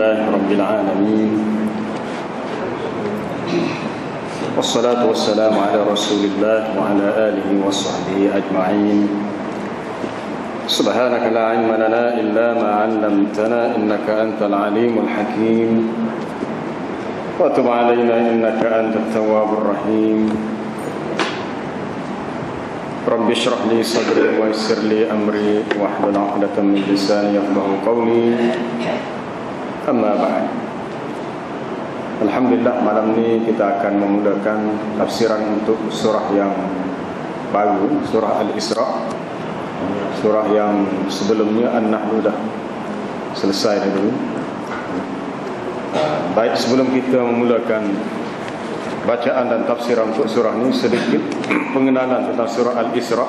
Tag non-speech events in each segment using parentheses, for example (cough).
لله رب العالمين. والصلاة والسلام على رسول الله وعلى آله وصحبه أجمعين. سبحانك لا علم لنا إلا ما علمتنا إنك أنت العليم الحكيم. وتب علينا إنك أنت التواب الرحيم. رب اشرح لي صدري ويسر لي أمري واحلل عقدة من لساني يفقه قولي. Amma ba'ad Alhamdulillah malam ni kita akan memulakan tafsiran untuk surah yang baru Surah Al-Isra. Surah yang sebelumnya An-Nahlu dah selesai dulu. Baik sebelum kita memulakan bacaan dan tafsiran untuk surah ni Sedikit pengenalan tentang surah Al-Isra.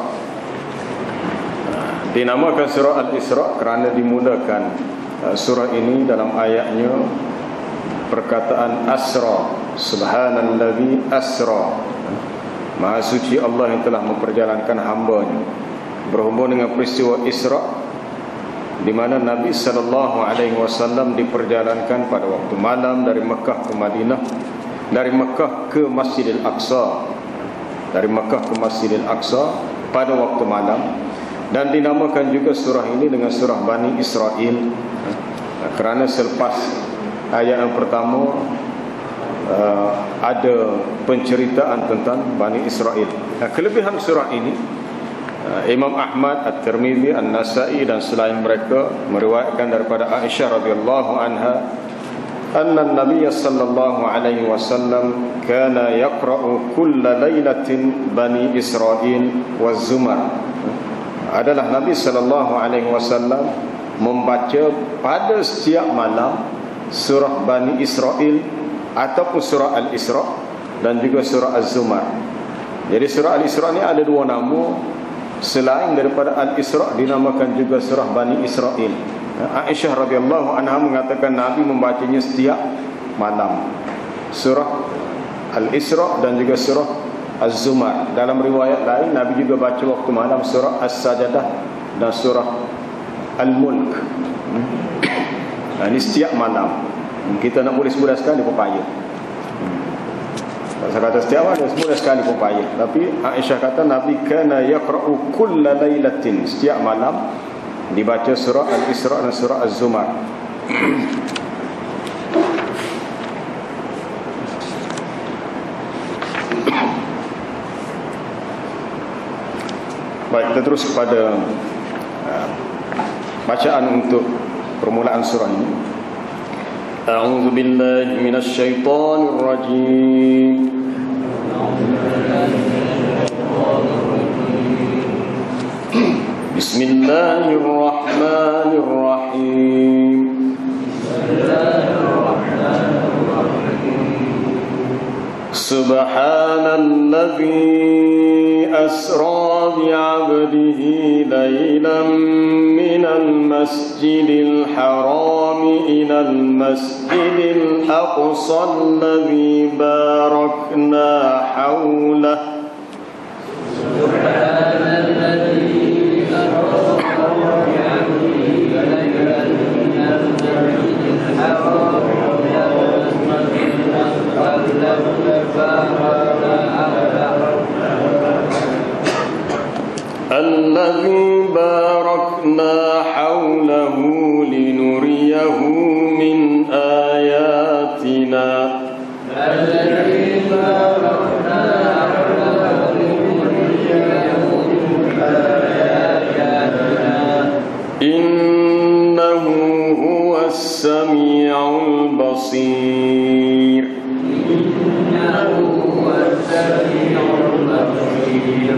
Dinamakan surah Al-Isra kerana dimulakan surah ini dalam ayatnya perkataan asra. Subhanallazi asra. Maha suci Allah yang telah memperjalankan hamba-Nya. Berhubung dengan peristiwa Isra di mana Nabi sallallahu alaihi wasallam diperjalankan pada waktu malam dari Mekah ke Madinah dari Mekah ke Masjidil Aqsa. Dari Mekah ke Masjidil Aqsa pada waktu malam. Dan dinamakan juga surah ini dengan surah Bani Israel kerana selepas ayat yang pertama uh, ada penceritaan tentang Bani Israel. Kelebihan surah ini uh, Imam Ahmad At-Tirmizi An-Nasa'i dan selain mereka meriwayatkan daripada Aisyah radhiyallahu anha anna an-nabiy sallallahu alaihi wasallam kana yaqra'u kull lailatin Bani Israel wa Zumar. Adalah Nabi sallallahu alaihi wasallam membaca pada setiap malam surah Bani Israel ataupun surah Al-Isra dan juga surah Az-Zumar. Jadi surah Al-Isra ni ada dua nama selain daripada Al-Isra dinamakan juga surah Bani Israel. Aisyah radhiyallahu anha mengatakan Nabi membacanya setiap malam. Surah Al-Isra dan juga surah Az-Zumar. Dalam riwayat lain Nabi juga baca waktu malam surah As-Sajadah dan surah Al-Mulk. Nah, ini setiap malam kita nak boleh semudah sekali pun payah. Saya kata setiap malam semudah sekali pun payah. Tapi Aisyah kata Nabi kana yaqra'u kulla lailatin setiap malam dibaca surah Al-Isra dan surah Az-Zumar. Baik, kita terus kepada bacaan untuk permulaan surah ini. A'udzu billahi minasy syaithanir rajim. Bismillahirrahmanirrahim. Subhanalladzi asra bi 'abdihi laylan minal masjidil haram ila al masjidil aqsa alladzi الذي باركنا حوله لنريه من آياتنا. الذي باركنا إنه هو السميع البصير إنه هو السميع البصير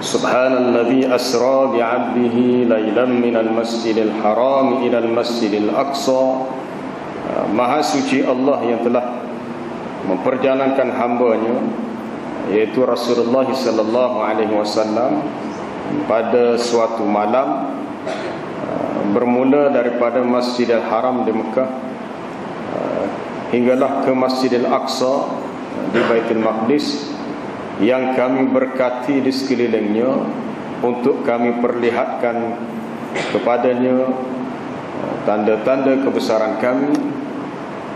سبحان الذي أسرى بعبده ليلا من المسجد الحرام إلى المسجد الأقصى Maha suci Allah yang telah memperjalankan hambanya yaitu Rasulullah sallallahu alaihi wasallam pada suatu malam bermula daripada Masjidil Haram di Mekah hinggalah ke Masjidil Aqsa di Baitul Maqdis yang kami berkati di sekelilingnya untuk kami perlihatkan kepadanya uh, tanda-tanda kebesaran kami.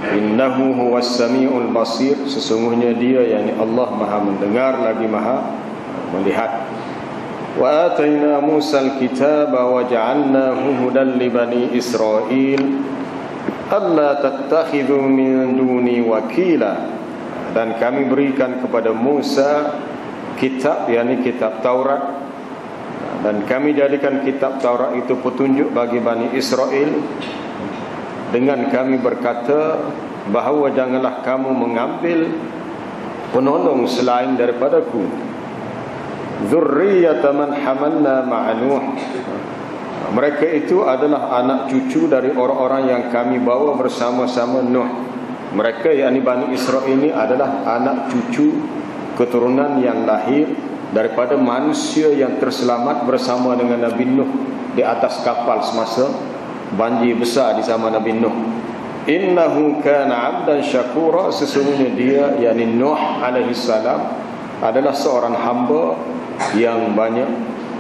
Innahu huwas samiul basir sesungguhnya dia yakni Allah Maha mendengar lagi Maha melihat. Wa atayna Musa al-kitaba wa ja'alnahu hudan li bani Israil. Alla tattakhidhu min duni wakila dan kami berikan kepada Musa kitab yakni kitab Taurat. Dan kami jadikan kitab Taurat itu petunjuk bagi Bani Israel. Dengan kami berkata bahawa janganlah kamu mengambil penolong selain daripadaku. Zurriyata man hamalna ma'anuh mereka itu adalah anak cucu dari orang-orang yang kami bawa bersama-sama Nuh mereka yakni Bani Israel ini adalah anak cucu keturunan yang lahir daripada manusia yang terselamat bersama dengan Nabi Nuh di atas kapal semasa banjir besar di zaman Nabi Nuh. Innahu kana 'abdan syakura sesungguhnya dia yakni Nuh alaihi salam adalah seorang hamba yang banyak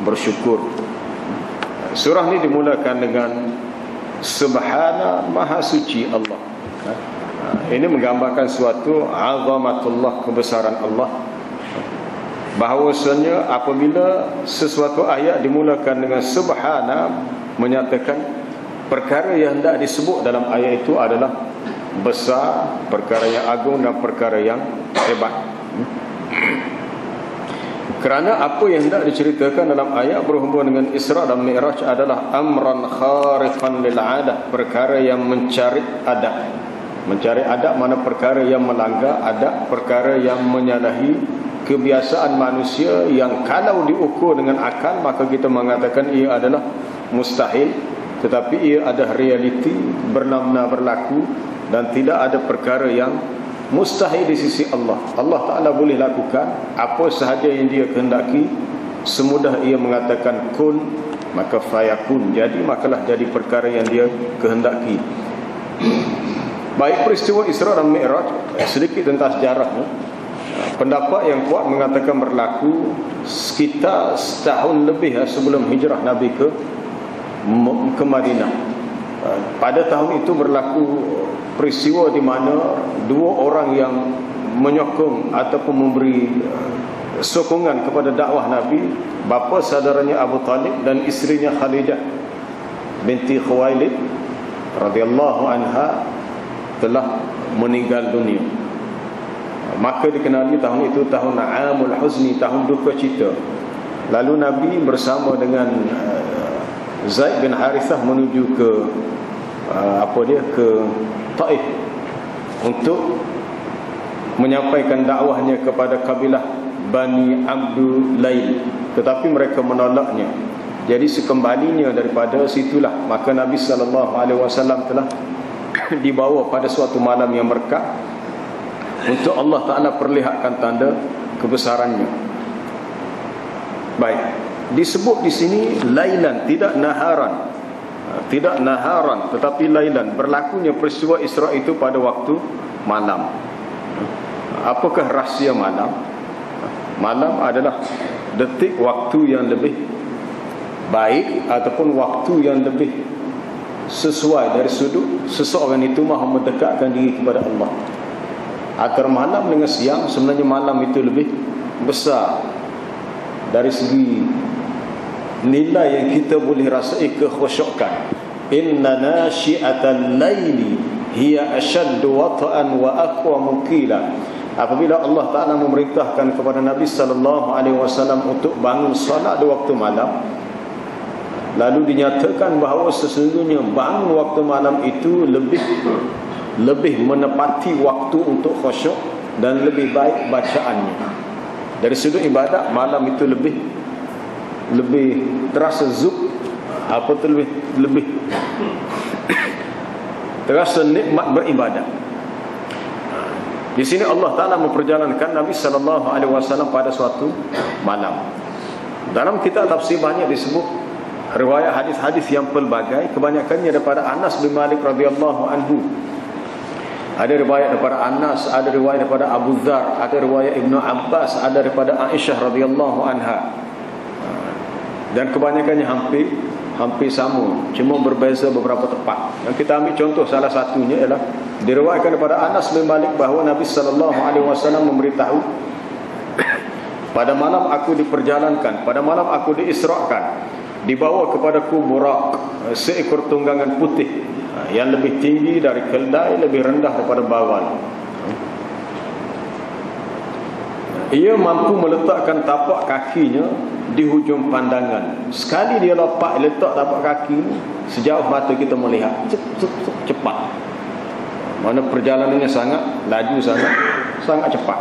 bersyukur. Surah ini dimulakan dengan Subhana Maha Suci Allah. Ini menggambarkan suatu azamatullah kebesaran Allah. Bahawasanya apabila sesuatu ayat dimulakan dengan subhana menyatakan perkara yang hendak disebut dalam ayat itu adalah besar, perkara yang agung dan perkara yang hebat. Kerana apa yang hendak diceritakan dalam ayat berhubungan dengan Isra dan Mi'raj adalah amran khariqan lil 'adah, perkara yang mencari adat Mencari adab mana perkara yang melanggar Adab perkara yang menyalahi Kebiasaan manusia Yang kalau diukur dengan akal Maka kita mengatakan ia adalah mustahil. Tetapi ia ada realiti Bernamna berlaku Dan tidak ada perkara yang Mustahil di sisi Allah. Allah Ta'ala boleh lakukan Apa sahaja yang dia kehendaki. Semudah ia mengatakan kun Maka fayakun Jadi makalah jadi perkara yang dia kehendaki Baik peristiwa Isra dan Mi'raj Sedikit tentang sejarahnya Pendapat yang kuat mengatakan berlaku Sekitar setahun lebih eh, sebelum hijrah Nabi ke ke Madinah. Pada tahun itu berlaku peristiwa di mana Dua orang yang menyokong ataupun memberi eh, sokongan kepada dakwah Nabi Bapa saudaranya Abu Talib dan isterinya Khadijah binti Khuwailid radhiyallahu anha telah meninggal dunia. Maka dikenali tahun itu tahun Amul Huzni tahun duka cita. Lalu Nabi bersama dengan uh, Zaid bin Harithah menuju ke uh, apa dia ke Taif untuk menyampaikan dakwahnya kepada kabilah Bani Abdul Lail. Tetapi mereka menolaknya. Jadi sekembalinya daripada situlah. Maka Nabi sallallahu alaihi wasallam telah (laughs) dibawa pada suatu malam yang berkah untuk Allah Taala perlihatkan tanda kebesarannya. Baik, disebut di sini lailan tidak naharan. Tidak naharan tetapi lailan berlakunya peristiwa Isra itu pada waktu malam. Apakah rahsia malam? Malam adalah detik waktu yang lebih baik ataupun waktu yang lebih sesuai dari sudut seseorang itu mahu mendekatkan diri kepada Allah. Agar malam dengan siang sebenarnya malam itu lebih besar dari segi nilai yang kita boleh rasai kekhusyukan inna nashi'atal laili hiya ashaddu wata'an wa aqwa mukila apabila Allah Taala memerintahkan kepada Nabi sallallahu alaihi wasallam untuk bangun solat di waktu malam lalu dinyatakan bahawa sesungguhnya bangun waktu malam itu lebih lebih menepati waktu untuk khusyuk dan lebih baik bacaannya. Dari sudut ibadat malam itu lebih lebih terasa zuk apa tu lebih lebih (coughs) terasa nikmat beribadah di sini Allah Taala memperjalankan Nabi sallallahu alaihi wasallam pada suatu malam. Dalam kitab tafsir banyak disebut riwayat hadis-hadis yang pelbagai kebanyakannya daripada Anas bin Malik radhiyallahu anhu. Ada riwayat daripada Anas ada riwayat daripada Abu Dzar ada riwayat Ibnu Abbas ada daripada Aisyah radhiyallahu anha. Dan kebanyakannya hampir hampir sama cuma berbeza beberapa tempat. Yang kita ambil contoh salah satunya ialah diriwayatkan daripada Anas bin Malik bahawa Nabi sallallahu alaihi wasallam memberitahu (coughs) pada malam aku diperjalankan pada malam aku diisrakan dibawa kepada kuburak seekor tunggangan putih yang lebih tinggi dari keldai lebih rendah daripada bawal ia mampu meletakkan tapak kakinya di hujung pandangan. Sekali dia lepak letak tapak kaki sejauh mata kita melihat cepat. Mana perjalanannya sangat laju sangat sangat cepat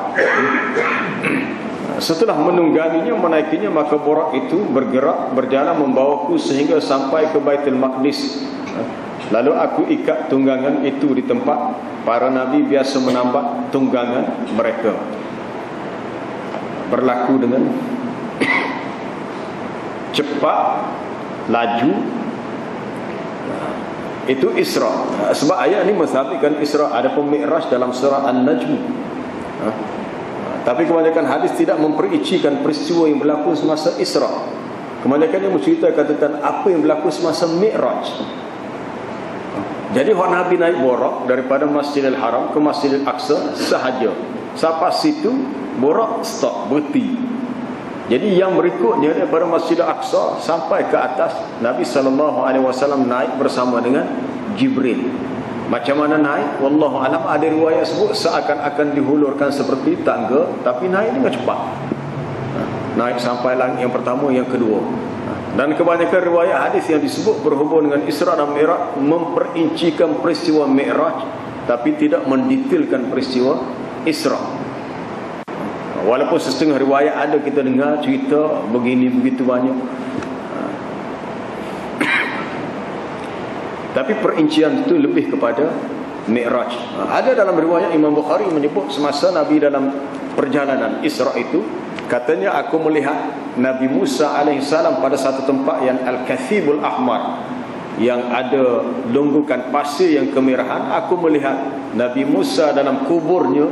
setelah menungganginya menaikinya maka borak itu bergerak berjalan membawaku sehingga sampai ke Baitul Maqdis. Lalu aku ikat tunggangan itu di tempat para nabi biasa menambah tunggangan mereka. Berlaku dengan cepat laju. Itu Isra. Sebab ayat ini mensabitkan Isra. Ada pun Mi'raj dalam surah An-Najm? Tapi kebanyakan hadis tidak mempericikan peristiwa yang berlaku semasa Isra. Kebanyakan yang menceritakan tentang apa yang berlaku semasa Mi'raj. Jadi orang Nabi naik borak daripada Masjidil Haram ke Masjidil Aqsa sahaja. Sampai situ borak stop berhenti. Jadi yang berikutnya daripada Masjid Al-Aqsa sampai ke atas Nabi sallallahu alaihi wasallam naik bersama dengan Jibril. Macam mana naik? Wallahu alam ada riwayat sebut seakan-akan dihulurkan seperti tangga tapi naik dengan cepat. Naik sampai langit yang pertama yang kedua. Dan kebanyakan riwayat hadis yang disebut berhubung dengan Isra dan Mi'raj memperincikan peristiwa Mi'raj tapi tidak mendetailkan peristiwa Isra. Walaupun setengah riwayat ada kita dengar cerita begini begitu banyak. Tapi perincian itu lebih kepada Mi'raj. Ada dalam riwayat Imam Bukhari menyebut semasa Nabi dalam perjalanan Isra itu katanya aku melihat Nabi Musa alaihissalam pada satu tempat yang Al-Kathibul Ahmar yang ada lunggukan pasir yang kemerahan aku melihat Nabi Musa dalam kuburnya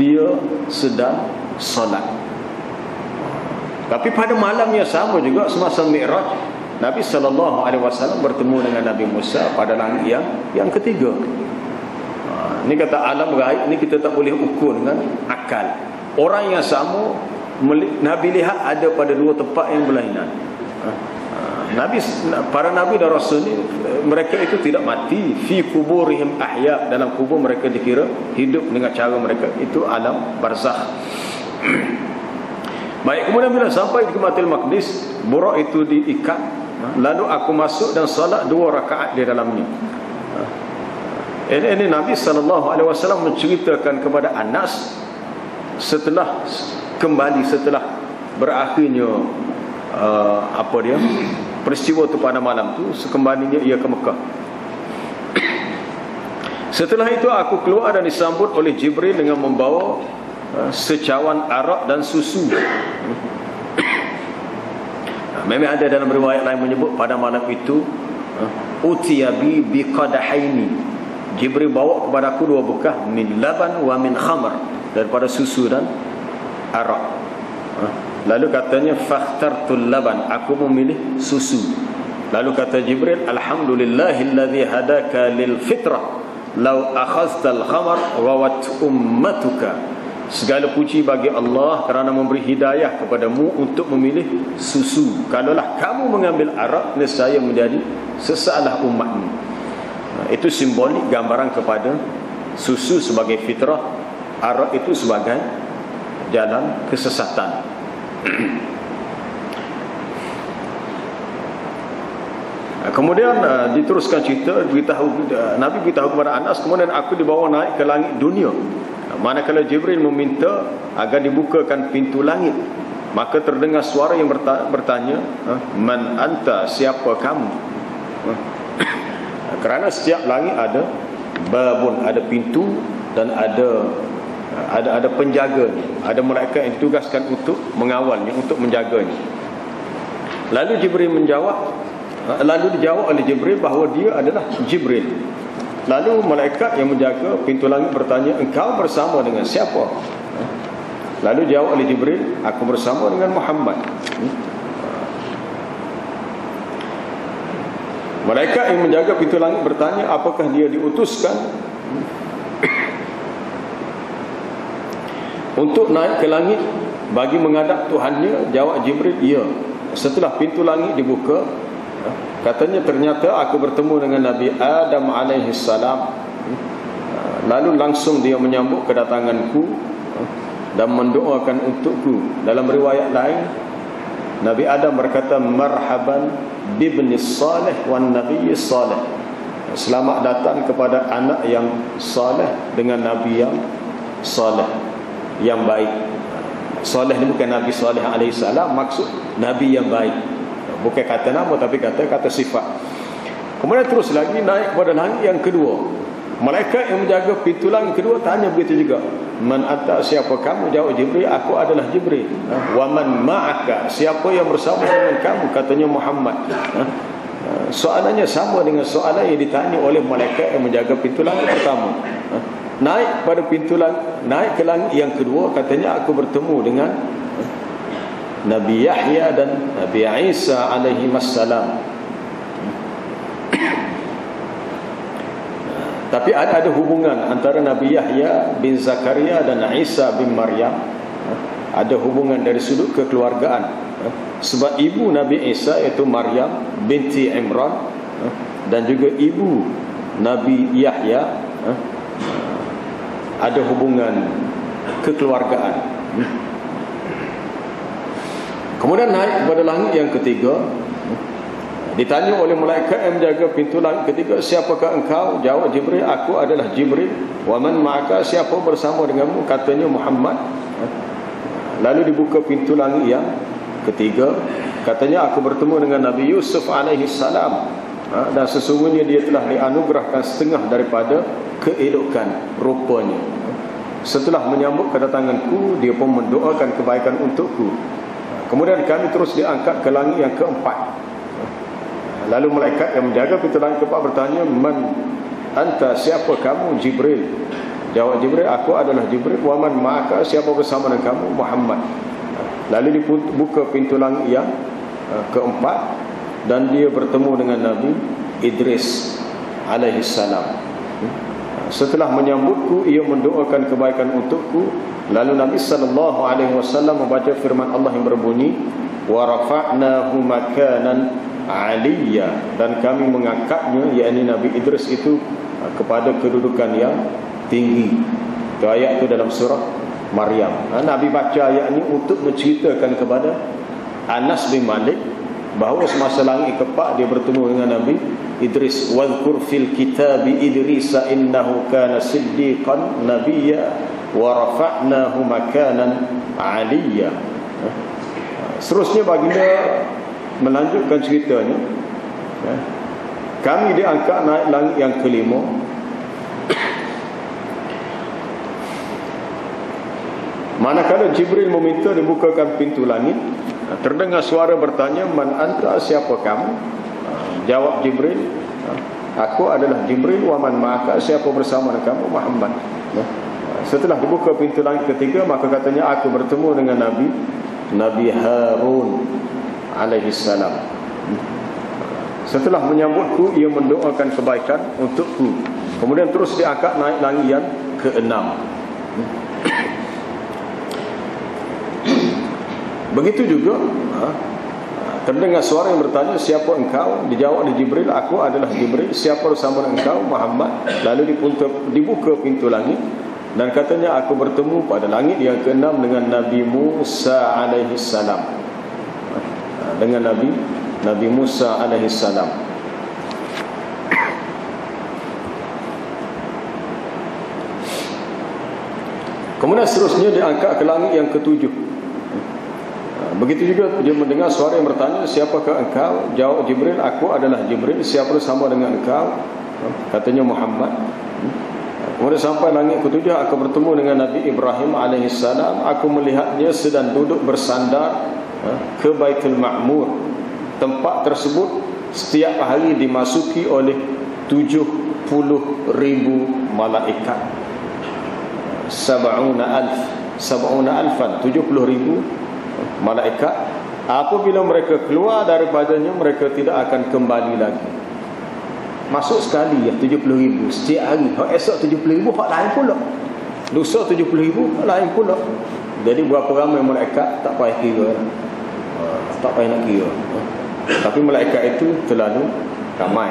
dia sedang solat tapi pada malam yang sama juga semasa Mi'raj Nabi sallallahu alaihi wasallam bertemu dengan Nabi Musa pada langit yang yang ketiga. Ha, ini kata alam gaib ni kita tak boleh ukur dengan akal. Orang yang sama Nabi lihat ada pada dua tempat yang berlainan. Ha, ha, Nabi para nabi dan rasul ni mereka itu tidak mati fi kuburihim ahya dalam kubur mereka dikira hidup dengan cara mereka itu alam barzakh (clears throat) Baik kemudian bila sampai di Baitul Maqdis Burak itu diikat Lalu aku masuk dan salat dua rakaat di dalamnya. Ini, ini Nabi SAW menceritakan kepada Anas Setelah kembali setelah berakhirnya uh, Apa dia Peristiwa itu pada malam itu Sekembalinya ia ke Mekah. Setelah itu aku keluar dan disambut oleh Jibril dengan membawa Ha, secawan arak dan susu memang ada dalam riwayat lain menyebut pada malam itu ha, utiyabi biqadahaini. Jibril bawa kepada aku dua bekah min laban wa min khamr daripada susu dan arak. Lalu katanya fakhtartul laban. Aku memilih susu. Lalu kata Jibril alhamdulillahilladzi hadaka lil fitrah. Law akhadhtal khamr rawat ummatuka Segala puji bagi Allah kerana memberi hidayah kepadamu untuk memilih susu. Kalaulah kamu mengambil arak, nescaya menjadi sesalah umatmu. Itu simbolik gambaran kepada susu sebagai fitrah, arak itu sebagai jalan kesesatan. (clears throat) Kemudian uh, diteruskan cerita beritahu uh, Nabi beritahu kepada Anas kemudian aku dibawa naik ke langit dunia. Manakala Jibril meminta agar dibukakan pintu langit, maka terdengar suara yang bertanya, "Man anta? Siapa kamu?" (coughs) Kerana setiap langit ada babun, ada pintu dan ada ada ada penjaga, ada malaikat yang ditugaskan untuk mengawalnya, untuk menjaganya. Lalu Jibril menjawab, Ha, lalu dijawab oleh Jibril bahawa dia adalah Jibril. Lalu malaikat yang menjaga pintu langit bertanya, "Engkau bersama dengan siapa?" Lalu jawab oleh Jibril, "Aku bersama dengan Muhammad." Malaikat yang menjaga pintu langit bertanya, "Apakah dia diutuskan untuk naik ke langit bagi menghadap Tuhannya?" Jawab Jibril, "Ya." Setelah pintu langit dibuka, Katanya ternyata aku bertemu dengan Nabi Adam alaihi salam. Lalu langsung dia menyambut kedatanganku dan mendoakan untukku. Dalam riwayat lain Nabi Adam berkata marhaban bibni salih wan nabiy salih. Selamat datang kepada anak yang saleh dengan nabi yang saleh yang baik. Saleh ni bukan Nabi Saleh alaihi salam maksud nabi yang baik. Bukan kata nama tapi kata kata sifat. Kemudian terus lagi naik kepada langit yang kedua. Malaikat yang menjaga pintu langit kedua tanya begitu juga. Man anta siapa kamu? Jawab Jibril, aku adalah Jibril. Ha? Wa man ma'aka? Siapa yang bersama dengan kamu? Katanya Muhammad. Ha? Ha? Soalannya sama dengan soalan yang ditanya oleh malaikat yang menjaga pintu langit pertama. Naik pada pintu langit, naik ke langit yang kedua katanya aku bertemu dengan Nabi Yahya dan Nabi Isa alaihi wassalam. Tapi ada ada hubungan antara Nabi Yahya bin Zakaria dan Isa bin Maryam. Ada hubungan dari sudut kekeluargaan. Sebab ibu Nabi Isa iaitu Maryam binti Imran dan juga ibu Nabi Yahya ada hubungan kekeluargaan. Kemudian naik kepada langit yang ketiga. Ditanya oleh malaikat yang menjaga pintu langit ketiga Siapakah engkau? Jawab Jibril Aku adalah Jibril. Waman maka siapa bersama denganmu? Katanya Muhammad. Lalu dibuka pintu langit yang ketiga. Katanya aku bertemu dengan Nabi Yusuf alaihi salam. Ha, Dan sesungguhnya dia telah dianugerahkan setengah daripada keelokan rupanya. Setelah menyambut kedatanganku Dia pun mendoakan kebaikan untukku Kemudian kami terus diangkat ke langit yang keempat. Lalu malaikat yang menjaga pintu langit keempat bertanya, "Man anta? Siapa kamu?" Jibril. Jawab Jibril, "Aku adalah Jibril." "Wa man ma'aka? Siapa bersama dengan kamu?" Muhammad. Lalu dibuka pintu langit yang uh, keempat dan dia bertemu dengan Nabi Idris alaihi salam. Setelah menyambutku ia mendoakan kebaikan untukku lalu Nabi sallallahu alaihi wasallam membaca firman Allah yang berbunyi wa rafa'nahu makanan 'aliyya dan kami mengangkatnya yakni Nabi Idris itu kepada kedudukan yang tinggi. Itu ayat itu dalam surah Maryam. Ha, Nabi baca ayat ini untuk menceritakan kepada Anas bin Malik bahawa semasa langit kepak dia bertemu dengan Nabi Idris wadhkur fil kitab Idris innahu kana siddiqan nabiyya wa rafa'nahu makanan 'aliyya. Seterusnya baginda melanjutkan ceritanya. Kami diangkat naik langit yang kelima. Manakala Jibril meminta dibukakan pintu langit, terdengar suara bertanya, "Man anta? Siapa kamu?" Jawab Jibril Aku adalah Jibril Waman maka siapa bersama kamu Muhammad Setelah dibuka pintu langit ketiga Maka katanya aku bertemu dengan Nabi Nabi Harun Alaihi salam. Setelah menyambutku Ia mendoakan kebaikan untukku. Kemudian terus diangkat naik langit yang keenam. Begitu juga ha, terdengar suara yang bertanya siapa engkau? Dijawab di Jibril aku adalah Jibril. Siapa bersama engkau? Muhammad. Lalu dipunta, dibuka pintu langit dan katanya aku bertemu pada langit yang keenam dengan Nabi Musa alaihi salam dengan Nabi Nabi Musa alaihi salam Kemudian seterusnya diangkat ke langit yang ketujuh Begitu juga dia mendengar suara yang bertanya, siapakah engkau? Jawab Jibril, aku adalah Jibril. Siapa sama dengan engkau? Katanya Muhammad. Kemudian sampai langit ketujuh, aku bertemu dengan Nabi Ibrahim AS. Aku melihatnya sedang duduk bersandar ha, ke Baitul Ma'mur. Tempat tersebut setiap hari dimasuki oleh tujuh puluh ribu malaikat. Sab'una alf. Sab'una alfan. Tujuh puluh ribu malaikat apabila mereka keluar daripadanya mereka tidak akan kembali lagi masuk sekali ya 70 ribu. Setiap hari. Hak esok 70 ribu hak lain pula. Lusa 70 ribu hak lain pula. Jadi berapa ramai malaikat tak payah kira. Uh, tak payah nak kira. Tapi malaikat itu terlalu ramai.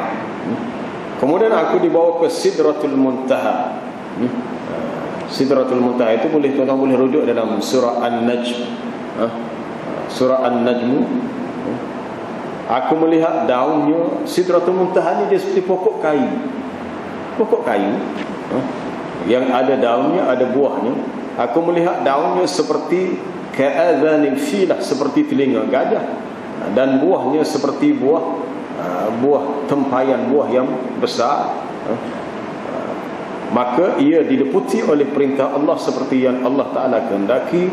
Kemudian aku dibawa ke Sidratul Muntaha. Uh. Sidratul Muntaha itu boleh tuan-tuan boleh rujuk dalam surah An-Najm. Ha? surah An-Najm aku melihat daunnya Sidratul Muntaha ni dia seperti pokok kayu. Pokok kayu ha? yang ada daunnya ada buahnya. Aku melihat daunnya seperti ka'adhanil filah seperti telinga gajah. Dan buahnya seperti buah ha, buah tempayan buah yang besar maka ia diliputi oleh perintah Allah seperti yang Allah Ta'ala kehendaki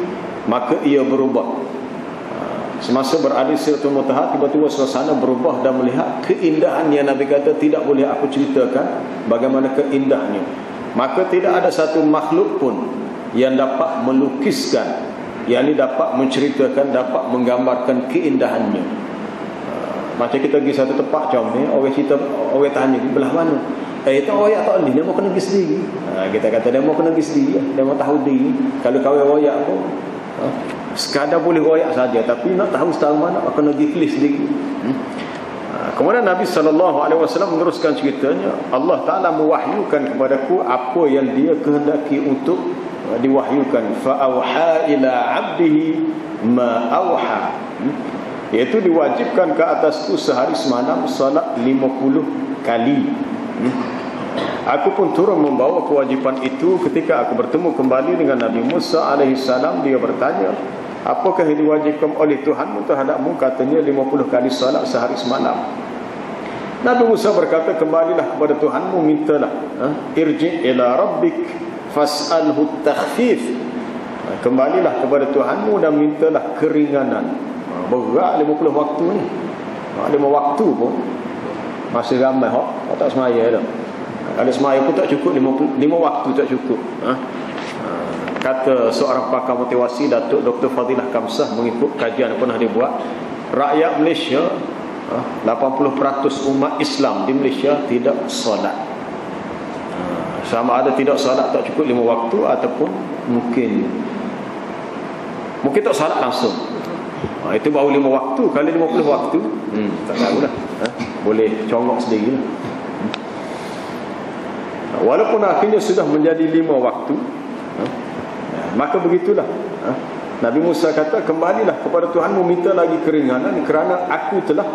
maka ia berubah. ha, semasa berada di Siratul Mutahat tiba-tiba suasana berubah dan melihat keindahan yang Nabi kata tidak boleh aku ceritakan bagaimana keindahnya maka tidak ada satu makhluk pun yang dapat melukiskan yang ini dapat menceritakan dapat menggambarkan keindahannya. Ha, macam kita pergi satu tempat macam ni orang cerita orang tanya belah mana? Eh itu royak tak boleh Dia mau kena pergi sendiri. Ha, Kita kata dia mau kena pergi sendiri Dia mau tahu diri. Kalau kawin royak pun Ha? Sekadar boleh royak saja tapi nak tahu setahu mana akan pergi tulis sendiri hmm? Ha, kemudian Nabi SAW meneruskan ceritanya Allah Ta'ala mewahyukan kepadaku apa yang dia kehendaki untuk uh, diwahyukan fa'awha ila abdihi ma'awha hmm? iaitu diwajibkan ke atasku sehari semalam salat 50 kali hmm? Aku pun turun membawa kewajipan itu ketika aku bertemu kembali dengan Nabi Musa AS. Dia bertanya, apakah yang diwajibkan oleh Tuhanmu terhadapmu? Katanya 50 kali salat sehari semalam. Nabi Musa berkata, kembalilah kepada Tuhanmu, mintalah. Ha? Irji' ila rabbik fas'alhu takhfif. Ha, kembalilah kepada Tuhanmu dan mintalah keringanan. Ha, berat 50 waktu ni. 5 waktu pun. Masih ramai, tak, tak semaya dah. Kalau semaya pun tak cukup lima, lima waktu tak cukup ha? Kata seorang pakar motivasi Datuk Dr. Fadilah Kamsah Mengikut kajian yang pernah dibuat Rakyat Malaysia ha? 80% umat Islam di Malaysia Tidak solat ha? Sama ada tidak solat tak cukup lima waktu Ataupun mungkin Mungkin tak solat langsung ha, Itu baru lima waktu Kali lima puluh waktu hmm, Tak tahulah ha? Boleh congok sendiri lah Walaupun akhirnya sudah menjadi lima waktu ha, Maka begitulah. Ha, Nabi Musa kata Kembalilah kepada Tuhanmu minta lagi keringanan Kerana aku telah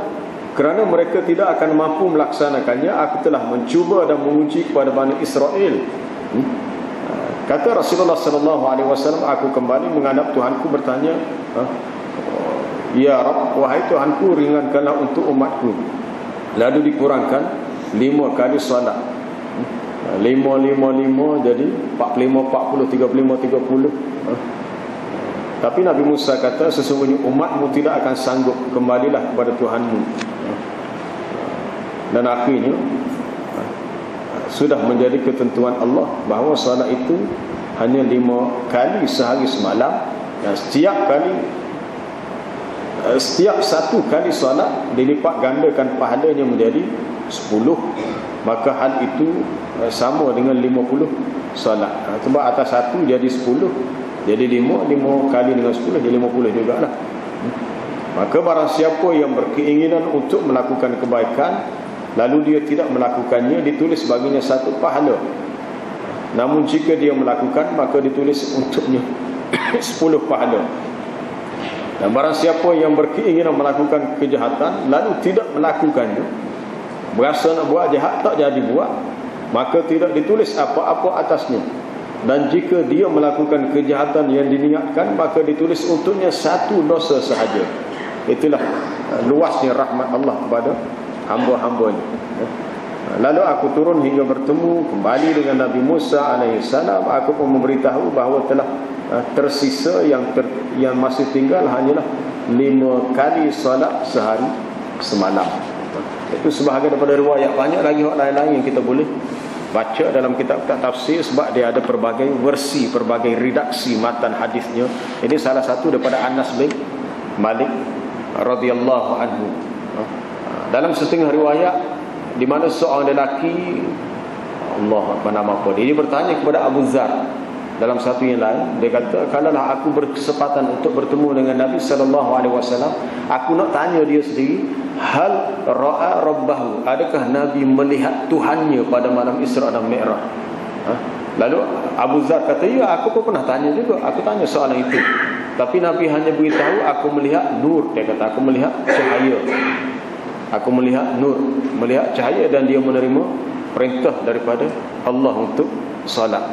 Kerana mereka tidak akan mampu melaksanakannya Aku telah mencuba dan menguji kepada Bani Israel. Hmm? Ha, kata Rasulullah SAW Aku kembali menghadap Tuhanku bertanya Ya Rab, wahai Tuhanku ringankanlah untuk umatku. Lalu dikurangkan lima kali salat lima lima lima jadi empat puluh empat puluh tiga lima tiga puluh. Tapi Nabi Musa kata sesungguhnya umatmu tidak akan sanggup kembalilah kepada Tuhanmu. Ha? dan akhirnya sudah menjadi ketentuan Allah bahawa salat itu hanya lima kali sehari semalam dan setiap kali setiap satu kali salat dilipat gandakan pahalanya menjadi sepuluh maka hal itu uh, sama dengan 50 solat. Uh, sebab atas satu jadi 10 jadi 5 5 kali dengan 10 jadi 50 juga lah maka barang siapa yang berkeinginan untuk melakukan kebaikan lalu dia tidak melakukannya ditulis baginya satu pahala. Namun jika dia melakukan maka ditulis untuknya (coughs) sepuluh pahala. Dan barang siapa yang berkeinginan melakukan kejahatan lalu tidak melakukannya berasa nak buat jahat tak jadi buat maka tidak ditulis apa-apa atasnya. Dan jika dia melakukan kejahatan yang diniatkan maka ditulis untuknya satu dosa sahaja. Itulah uh, luasnya rahmat Allah kepada hamba-hambanya. Lalu aku turun hingga bertemu kembali dengan Nabi Musa AS aku pun memberitahu bahawa telah uh, tersisa yang ter, yang masih tinggal hanyalah lima kali salat sehari semalam itu sebahagian daripada riwayat banyak lagi hak lain-lain yang kita boleh baca dalam kitab-kitab tafsir sebab dia ada pelbagai versi, pelbagai redaksi matan hadisnya. Ini salah satu daripada Anas bin Malik radhiyallahu anhu. Dalam setengah riwayat di mana seorang lelaki Allah apa nama apa dia, dia bertanya kepada Abu Zar dalam satu yang lain dia kata kalaulah aku berkesempatan untuk bertemu dengan Nabi sallallahu alaihi wasallam aku nak tanya dia sendiri hal ra'a rabbahu? Adakah Nabi melihat Tuhannya pada malam Isra dan Mi'raj? Ha? lalu Abu Zar kata ya aku pun pernah tanya juga. Aku tanya soalan itu. Tapi Nabi hanya beritahu aku melihat nur. Dia kata aku melihat cahaya. Aku melihat nur melihat cahaya dan dia menerima perintah daripada Allah untuk salat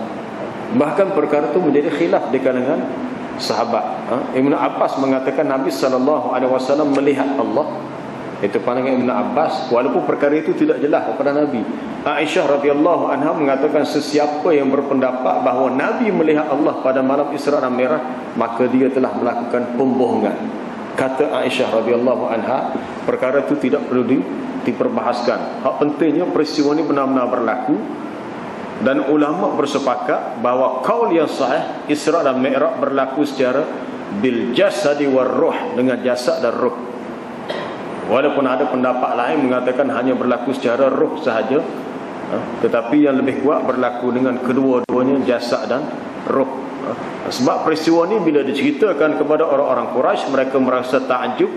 Bahkan perkara itu menjadi khilaf di kalangan sahabat. Ha? Ibn Abbas mengatakan Nabi SAW melihat Allah. Itu pandangan Ibn Abbas. Walaupun perkara itu tidak jelas kepada Nabi. Aisyah radhiyallahu anha mengatakan sesiapa yang berpendapat bahawa Nabi melihat Allah pada malam Isra dan Merah, maka dia telah melakukan pembohongan. Kata Aisyah radhiyallahu anha, perkara itu tidak perlu diperbahaskan. Hak pentingnya peristiwa ini benar-benar berlaku dan ulama bersepakat bahawa kaul yang sahih Isra dan Mi'raj berlaku secara bil jasadi war ruh dengan jasad dan ruh. Walaupun ada pendapat lain mengatakan hanya berlaku secara ruh sahaja, ha, tetapi yang lebih kuat berlaku dengan kedua-duanya jasad dan ruh. Ha, sebab peristiwa ini bila diceritakan kepada orang-orang Quraisy mereka merasa takjub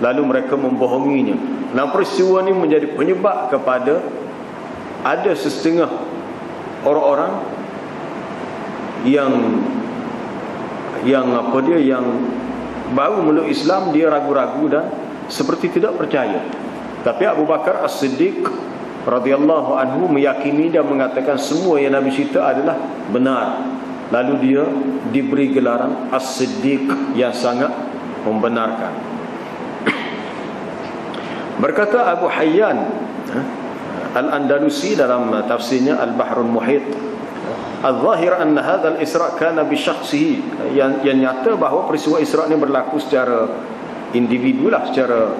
lalu mereka membohonginya. Dan peristiwa ini menjadi penyebab kepada ada setengah orang-orang yang yang apa dia yang baru meluk Islam dia ragu-ragu dan seperti tidak percaya. Tapi Abu Bakar As-Siddiq radhiyallahu anhu meyakini dan mengatakan semua yang Nabi cerita adalah benar. Lalu dia diberi gelaran As-Siddiq yang sangat membenarkan. (coughs) Berkata Abu Hayyan ha? Al-Andalusi dalam tafsirnya Al-Bahrul Muhit. Al-Zahir anna hadha al-Isra' kana bi syakhsihi. Yang, yang nyata bahawa peristiwa Isra' ini berlaku secara individu lah secara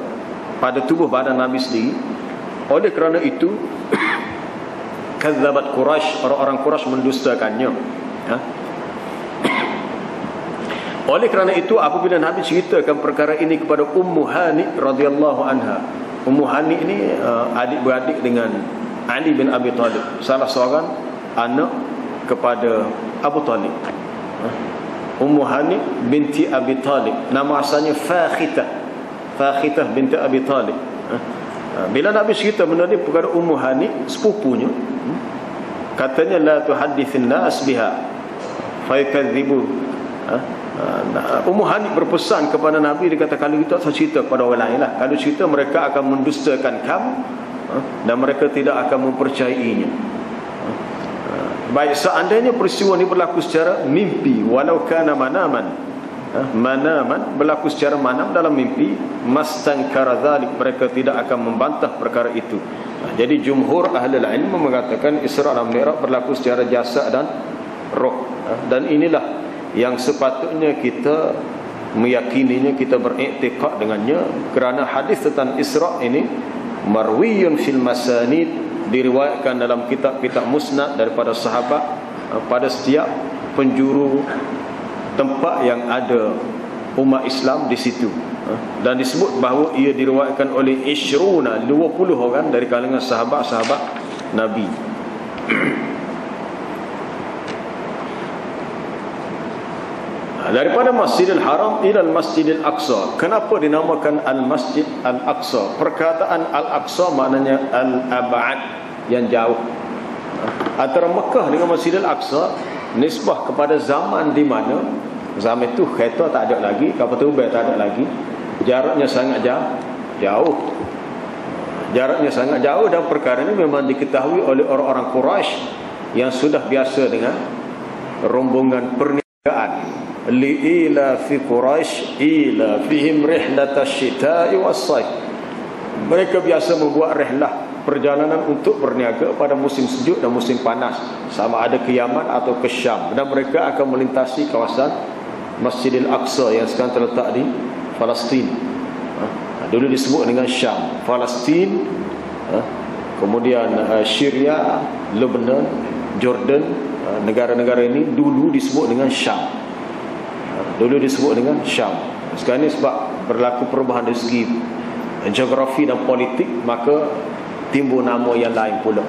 pada tubuh badan Nabi sendiri. Oleh kerana itu (coughs) kazzabat Quraisy orang-orang Quraisy mendustakannya. Ha? (coughs) oleh kerana itu apabila Nabi ceritakan perkara ini kepada Ummu Hani radhiyallahu anha Ummu Hani ini uh, adik-beradik dengan Ali bin Abi Talib. Salah seorang anak kepada Abu Talib. Ummu Hani binti Abi Talib. Nama asalnya Fakhitah. Fakhitah binti Abi Talib. Uh, bila Nabi cerita benda ni kepada Ummu Hani sepupunya uh, katanya la tuhaddithin nas biha fa yukadzibu Ah, Ummu Hanif berpesan kepada Nabi dia kata kalau kita tak cerita kepada orang lain lah. Kalau cerita mereka akan mendustakan kamu ah, dan mereka tidak akan mempercayainya. Ah, baik seandainya peristiwa ini berlaku secara mimpi walau kana manaman manaman berlaku secara manam dalam mimpi mastankara dhalik mereka tidak akan membantah perkara itu. Jadi jumhur ahli ilmu mengatakan Isra dan Mi'raj berlaku secara jasad dan roh dan inilah yang sepatutnya kita meyakininya kita beriktikad dengannya kerana hadis tentang Isra ini marwiyun fil masanid diriwayatkan dalam kitab-kitab musnad daripada sahabat eh, pada setiap penjuru tempat yang ada umat Islam di situ. Eh, dan disebut bahawa ia diriwayatkan oleh isyruna 20 orang dari kalangan sahabat-sahabat Nabi daripada Masjidil Haram ila Masjidil Aqsa. Kenapa dinamakan Al-Masjid Al-Aqsa? Perkataan Al-Aqsa maknanya Al-Ab'ad yang jauh. Antara Mekah dengan Masjidil Aqsa nisbah kepada zaman di mana zaman itu kereta tak ada lagi kapal terbang tak ada lagi jaraknya sangat jauh jauh. Jaraknya sangat jauh dan perkara ini memang diketahui oleh orang-orang Quraisy yang sudah biasa dengan rombongan perniagaan liila fi Quraisy ila fihim rihlat asy-syita'i was-sayf mereka biasa membuat rihlah perjalanan untuk berniaga pada musim sejuk dan musim panas. Sama ada ke Yaman atau ke Syam. Dan mereka akan melintasi kawasan Masjidil Aqsa yang sekarang terletak di Palestin. Dulu disebut dengan Syam. Palestin ha, kemudian uh, Syria Lebanon Jordan negara-negara ini dulu disebut dengan Syam uh, dulu disebut dengan Syam sekarang ini sebab berlaku perubahan dari segi geografi dan politik maka timbul nama yang lain pula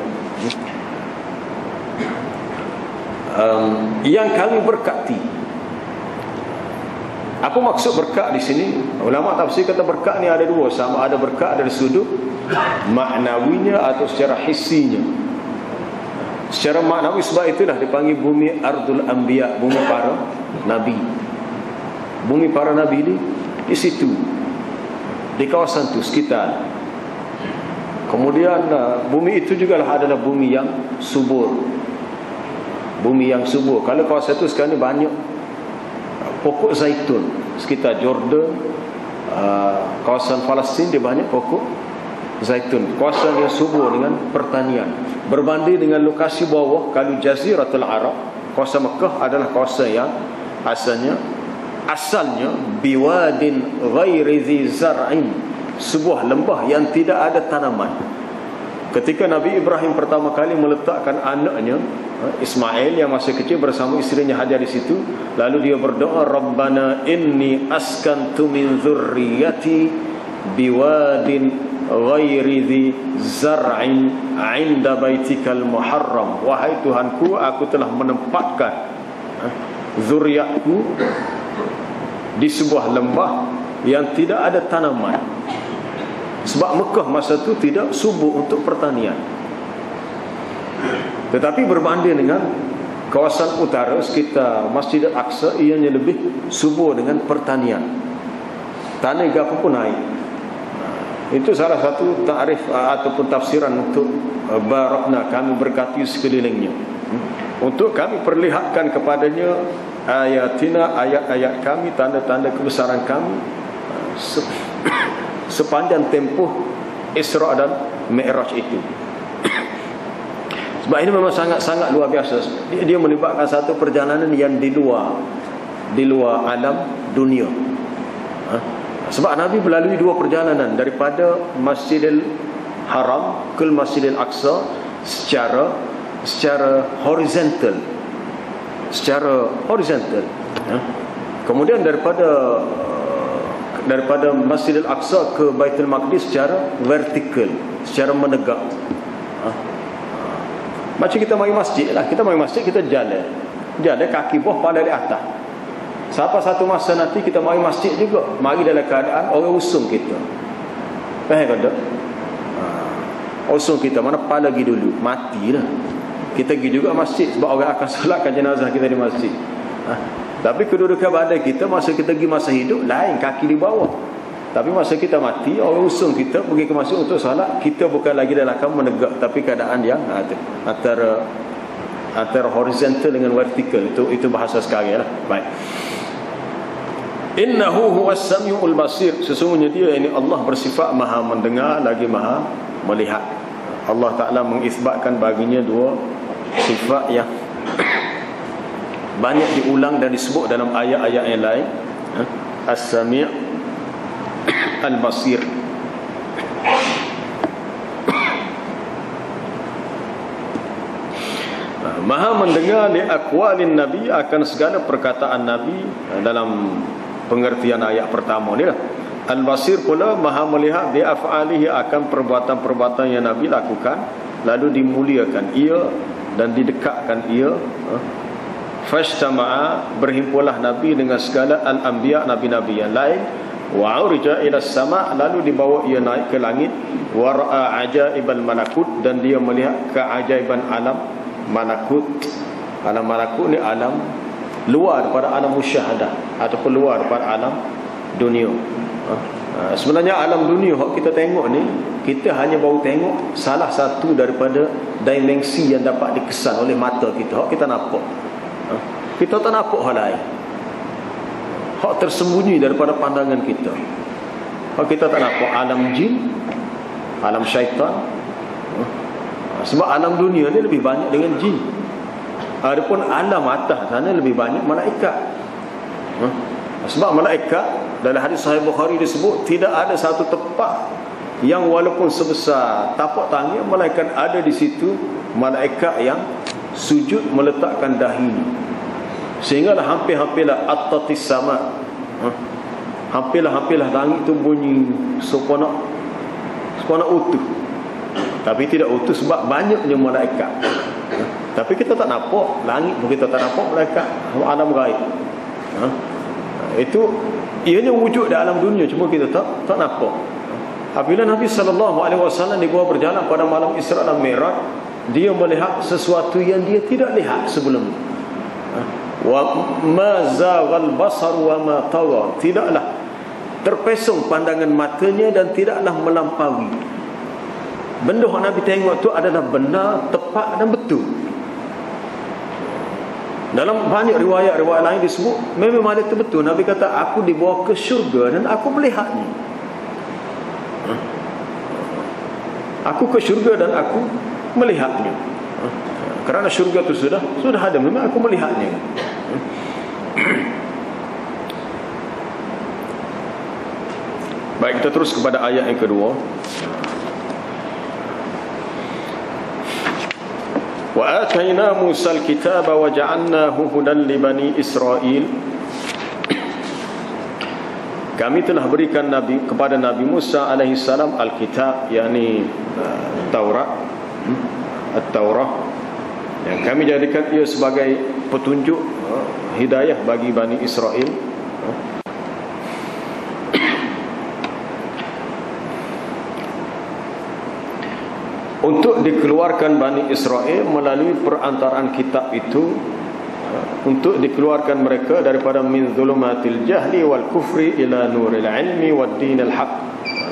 um, yang kami berkati apa maksud berkat di sini? Ulama tafsir kata berkat ni ada dua, sama ada berkat dari sudut maknawinya atau secara hissinya. Secara maknawi sebab itulah dipanggil bumi Ardul Anbiya, bumi para nabi. Bumi para nabi ni di situ. Di kawasan tu sekitar. Kemudian uh, bumi itu juga adalah bumi yang subur. Bumi yang subur. Kalau kawasan itu sekarang ni banyak pokok zaitun sekitar Jordan uh, kawasan Palestin dia banyak pokok zaitun kawasan yang subur dengan pertanian. Berbanding dengan lokasi bawah kalau Jaziratul Arab kawasan Mekah adalah kawasan yang asalnya asalnya biwadin ghairi zi zar'in sebuah lembah yang tidak ada tanaman. Ketika Nabi Ibrahim pertama kali meletakkan anaknya Ismail yang masih kecil bersama isterinya Hajar di situ lalu dia berdoa Rabbana inni askantu min dzurriyyati biwadin ghairi dhi zar'in 'inda baitikal muharram wahai Tuhanku aku telah menempatkan zuriatku di sebuah lembah yang tidak ada tanaman sebab Mekah masa itu tidak subur untuk pertanian tetapi berbanding dengan kawasan utara sekitar Masjid Al-Aqsa ianya lebih subur dengan pertanian. Tanah apa pun naik. Itu salah satu takrif uh, ataupun tafsiran untuk uh, barakna kami berkati sekelilingnya. Hmm. Untuk kami perlihatkan kepadanya ayatina ayat-ayat kami tanda-tanda kebesaran kami uh, (coughs) sepanjang tempoh Isra dan Mi'raj itu. (coughs) Sebab ini memang sangat-sangat luar biasa. Dia, dia melibatkan satu perjalanan yang di luar di luar alam dunia. Ha? Sebab Nabi melalui dua perjalanan daripada Masjidil Haram ke Masjidil Aqsa secara secara horizontal. Secara horizontal. Ha? Kemudian daripada daripada Masjidil Aqsa ke Baitul Maqdis secara vertikal, secara menegak. Ha? Macam kita mari masjid lah Kita mari masjid kita jalan Jalan kaki bawah pada di atas Sampai satu masa nanti kita mari masjid juga Mari dalam keadaan orang usung kita Faham tak? Ha. Usung kita mana pala lagi dulu Matilah Kita pergi juga masjid Sebab orang akan (laughs) solatkan jenazah kita di masjid ha. Tapi kedudukan badan kita Masa kita pergi masa hidup Lain kaki di bawah tapi masa kita mati, orang usung kita pergi ke masjid untuk salat, kita bukan lagi dalam kamu menegak, tapi keadaan yang antara antara horizontal dengan vertikal itu itu bahasa sekarang lah. Baik. Innahu huwas samiul basir. Sesungguhnya dia ini Allah bersifat Maha mendengar lagi Maha melihat. Allah Taala mengisbatkan baginya dua sifat yang banyak diulang dan disebut dalam ayat-ayat yang lain. Ha? As-Sami' Al-Basir Maha mendengar di akwalin Nabi akan segala perkataan Nabi dalam pengertian ayat pertama ni lah. Al-Basir pula maha melihat di af'alihi akan perbuatan-perbuatan yang Nabi lakukan lalu dimuliakan ia dan didekatkan ia fashtama'a berhimpunlah nabi dengan segala al-anbiya nabi-nabi yang lain. Wa urja ila sama lalu dibawa ia naik ke langit. Wa ra'a ajaibal malakut dan dia melihat keajaiban alam malakut. Alam malakut ni alam luar daripada alam musyahadah ataupun luar daripada alam dunia. Ha? ha sebenarnya alam dunia yang kita tengok ni kita hanya baru tengok salah satu daripada dimensi yang dapat dikesan oleh mata kita. Hak kita nampak. Ha? kita tak nampak hal lain. Hak tersembunyi daripada pandangan kita. Hak kita tak nampak alam jin alam syaitan. Sebab alam dunia ni lebih banyak dengan jin. Adapun alam atas sana lebih banyak malaikat ha? sebab malaikat dalam hadis sahih Bukhari disebut tidak ada satu tempat yang walaupun sebesar tapak tangan malaikat ada di situ malaikat yang sujud meletakkan dahi Sehinggalah hampir-hampirlah At-tatis sama ha? Hampirlah-hampirlah langit itu bunyi Seponak Seponak utuh Tapi tidak utuh sebab banyaknya malaikat ha? Tapi kita tak nampak Langit pun kita tak nampak malaikat Alam gaib ha? Itu Ianya wujud di alam dunia. Cuma kita tak tak nampak. Apabila Nabi SAW dibawa berjalan pada malam Isra' dan Mi'raj Dia melihat sesuatu yang dia tidak lihat sebelum. Wa ma zaghal basar wa ma tawa tidaklah terpesong pandangan matanya dan tidaklah melampaui. Benda yang Nabi tengok tu adalah benar tepat dan betul dalam banyak riwayat-riwayat lain disebut memang ada itu betul. Nabi kata aku dibawa ke syurga dan aku melihatnya. Aku ke syurga dan aku melihatnya. Kerana syurga itu sudah sudah ada memang aku melihatnya. Baik kita terus kepada ayat yang kedua Al-kitab wa ja'alnahu hudan li bani Israel Kami telah berikan Nabi kepada Nabi Musa alaihi salam al-kitab yakni uh, Taurat. Hmm? At-Taurah. Yang kami jadikan ia sebagai petunjuk uh, hidayah bagi Bani Israel untuk dikeluarkan Bani Israel melalui perantaraan kitab itu uh, untuk dikeluarkan mereka daripada min zulumatil jahli wal kufri ila nuril ilmi wad dinil haq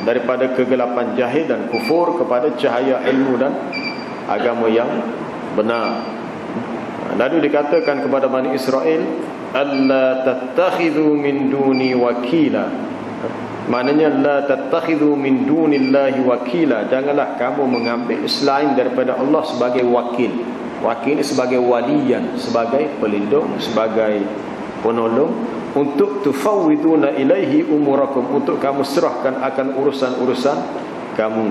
daripada kegelapan jahil dan kufur kepada cahaya ilmu dan agama yang benar. Lalu dikatakan kepada Bani Israel alla tattakhidhu min duni wakila maknanya la tattakhidhu min dunillahi wakila. Janganlah kamu mengambil selain daripada Allah sebagai wakil. Wakil sebagai waliyan sebagai pelindung sebagai penolong. Untuk tufawwiduna ilaihi umurakum untuk kamu serahkan akan urusan-urusan kamu.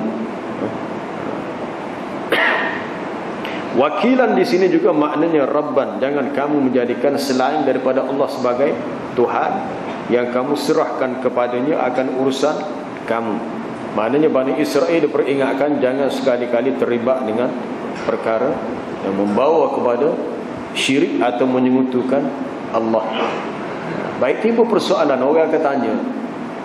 Wakilan di sini juga maknanya Rabban. Jangan kamu menjadikan selain daripada Allah sebagai Tuhan yang kamu serahkan kepadanya akan urusan kamu. Maknanya Bani Israel diperingatkan jangan sekali-kali terlibat dengan perkara yang membawa kepada syirik atau menyekutukan Allah. Baik timbul persoalan orang akan tanya,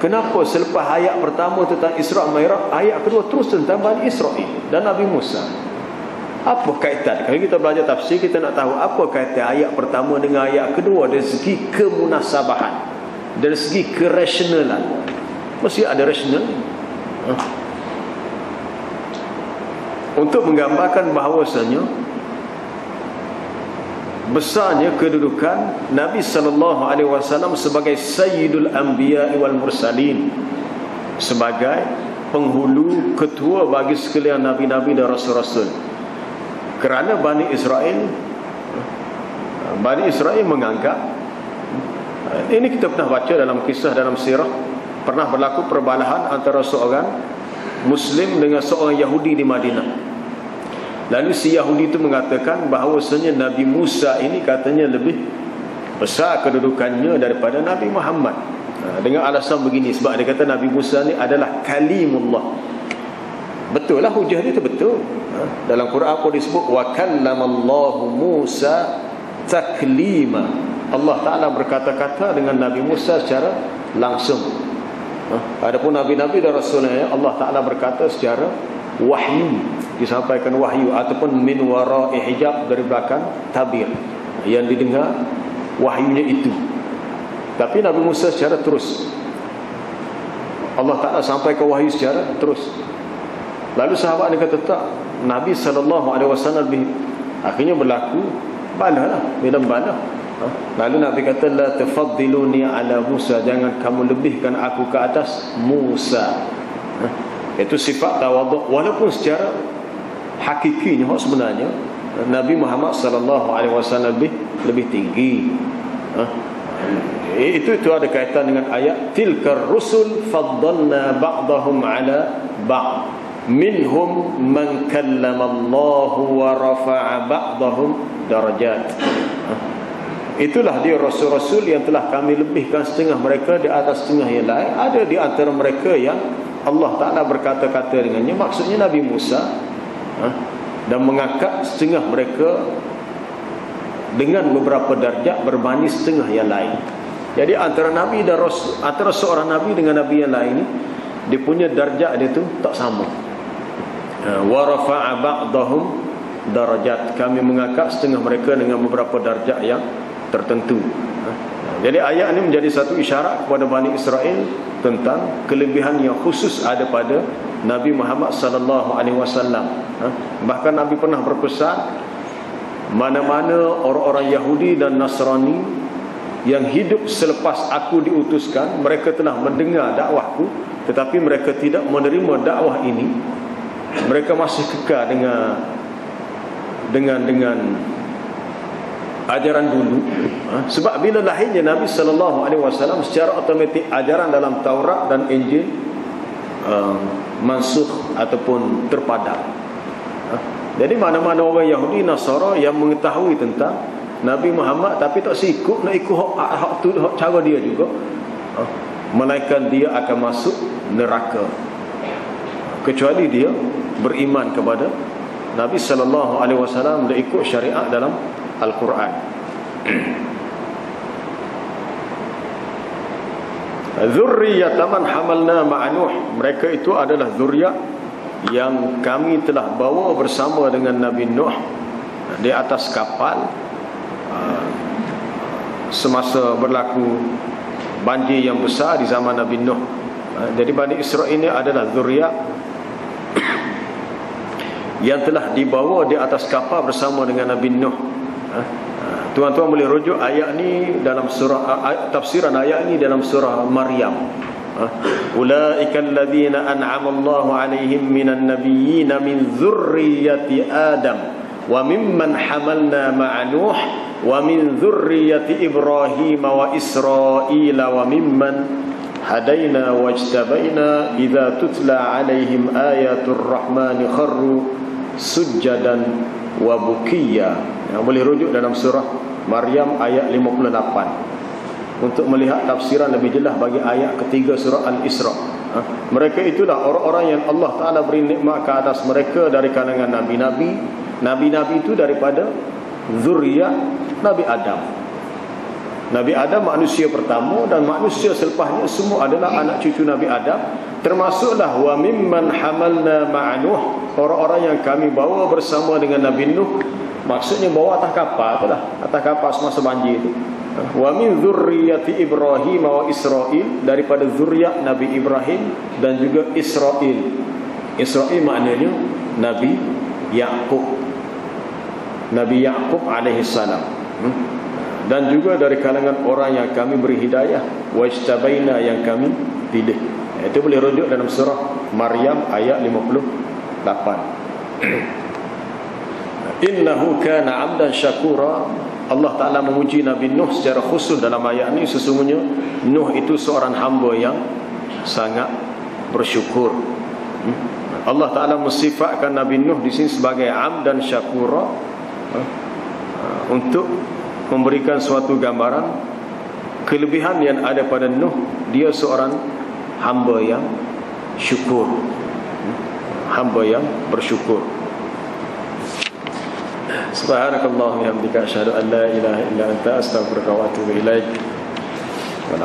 kenapa selepas ayat pertama tentang Isra' Mi'raj, ayat kedua terus tentang Bani Israel dan Nabi Musa? Apa kaitan? Kalau kita belajar tafsir kita nak tahu apa kaitan ayat pertama dengan ayat kedua dari segi kemunasabahan. Dari segi kerasionalan. Mesti ada rasional. Ha? Untuk menggambarkan bahawasanya besarnya kedudukan Nabi sallallahu alaihi wasallam sebagai sayyidul anbiya wal mursalin sebagai penghulu ketua bagi sekalian nabi-nabi dan rasul-rasul kerana Bani Israel Bani Israel menganggap ini kita pernah baca dalam kisah dalam sirah pernah berlaku perbalahan antara seorang Muslim dengan seorang Yahudi di Madinah lalu si Yahudi itu mengatakan bahawasanya Nabi Musa ini katanya lebih besar kedudukannya daripada Nabi Muhammad dengan alasan begini sebab dia kata Nabi Musa ini adalah kalimullah Betul lah hujah dia tu betul. Ha? Dalam Quran apa disebut wa kallamallahu Musa taklima Allah Taala berkata-kata dengan Nabi Musa secara langsung. Ha? adapun nabi-nabi dan rasulnya Allah Taala berkata secara wahyu. Disampaikan wahyu ataupun min wara'i hijab dari belakang tabir. Yang didengar wahyunya itu. Tapi Nabi Musa secara terus. Allah Ta'ala sampai ke wahyu secara terus. Lalu sahabat ni kata tak Nabi SAW akhirnya berlaku bala lah bila bala ha? Lalu Nabi kata la tafaddiluni ala Musa jangan kamu lebihkan aku ke atas Musa ha? itu sifat tawaduk walaupun secara hakikinya sebenarnya Nabi Muhammad sallallahu alaihi wasallam lebih lebih tinggi. Ha? Itu itu ada kaitan dengan ayat tilkar rusul faddalna ba'dahum ala ba'd. Minhum man kallama Allah wa rafa'a ba'dahum darajat. Itulah dia rasul-rasul yang telah kami lebihkan setengah mereka di atas setengah yang lain. Ada di antara mereka yang Allah Ta'ala berkata-kata dengannya. Maksudnya Nabi Musa. Ha? dan mengangkat setengah mereka dengan beberapa darjat berbanding setengah yang lain. Jadi antara nabi dan rasul antara seorang nabi dengan nabi yang lain dia punya darjat dia tu tak sama. Ha, wa rafa'a ba'dahum darajat. Kami mengangkat setengah mereka dengan beberapa darjat yang tertentu. Jadi ayat ini menjadi satu isyarat kepada Bani Israel tentang kelebihan yang khusus ada pada Nabi Muhammad sallallahu alaihi wasallam. Ha? Bahkan Nabi pernah berpesan mana-mana orang-orang Yahudi dan Nasrani yang hidup selepas aku diutuskan, mereka telah mendengar dakwahku tetapi mereka tidak menerima dakwah ini. Mereka masih kekal dengan dengan dengan ajaran dulu ha? sebab bila lahirnya Nabi sallallahu alaihi wasallam secara automatik ajaran dalam Taurat dan Injil uh, mansuh ataupun terpadam ha? jadi mana-mana orang Yahudi Nasara yang mengetahui tentang Nabi Muhammad tapi tak sikut nak ikut hak, hak, tu, hak cara dia juga ha? melainkan dia akan masuk neraka kecuali dia beriman kepada Nabi sallallahu alaihi wasallam dan ikut syariat dalam Al-Quran. Zurriyat man hamalna ma'anuh Mereka itu adalah zuriyat Yang kami telah bawa bersama dengan Nabi Nuh Di atas kapal uh, Semasa berlaku Banjir yang besar di zaman Nabi Nuh. Uh, Jadi Bani Israel ini adalah zuriyat Yang telah dibawa di atas kapal bersama dengan Nabi Nuh? Tuan-tuan boleh rujuk ayat ni dalam surah tafsiran ayat ni dalam surah Maryam. Ha? Ulaika alladhina an'ama Allahu 'alaihim minan nabiyyin min dzurriyyati Adam wa mimman hamalna ma'a Nuh wa min dzurriyyati Ibrahim wa Israil wa mimman hadaina wajtabaina idza tutla 'alaihim ayatul rahmani kharru sujjadan wa bukiyya yang boleh rujuk dalam surah Maryam ayat 58 untuk melihat tafsiran lebih jelas bagi ayat ketiga surah Al-Isra. Ha? mereka itulah orang-orang yang Allah Ta'ala beri nikmat ke atas mereka dari kalangan Nabi-Nabi. Nabi-Nabi itu daripada zuriat Nabi Adam. Nabi Adam manusia pertama dan manusia selepasnya semua adalah anak cucu Nabi Adam. Termasuklah wa mimman hamalna ma'anuh orang-orang yang kami bawa bersama dengan Nabi Nuh Maksudnya bawa atas kapal tu lah. Atas kapal semasa banjir tu. Wa min zurriyati Ibrahim wa Israel Daripada zurriyat Nabi Ibrahim Dan juga Israel Israel maknanya Nabi Ya'qub. Nabi Ya'qub alaihi salam. Hmm? Dan juga dari kalangan orang yang kami beri hidayah Wa istabaina yang kami pilih. Itu boleh rujuk dalam surah Maryam ayat 58 (clears throat) innahu kana 'abdan syakura Allah Taala memuji Nabi Nuh secara khusus dalam ayat ini sesungguhnya Nuh itu seorang hamba yang sangat bersyukur hmm? Allah Taala mensifatkan Nabi Nuh di sini sebagai 'abdan syakura hmm? untuk memberikan suatu gambaran kelebihan yang ada pada Nuh dia seorang hamba yang syukur? Hamba yang bersyukur. Subhanakallahumma hamdika asyhadu an la ilaha illa anta astaghfiruka wa atubu ilaik. Wa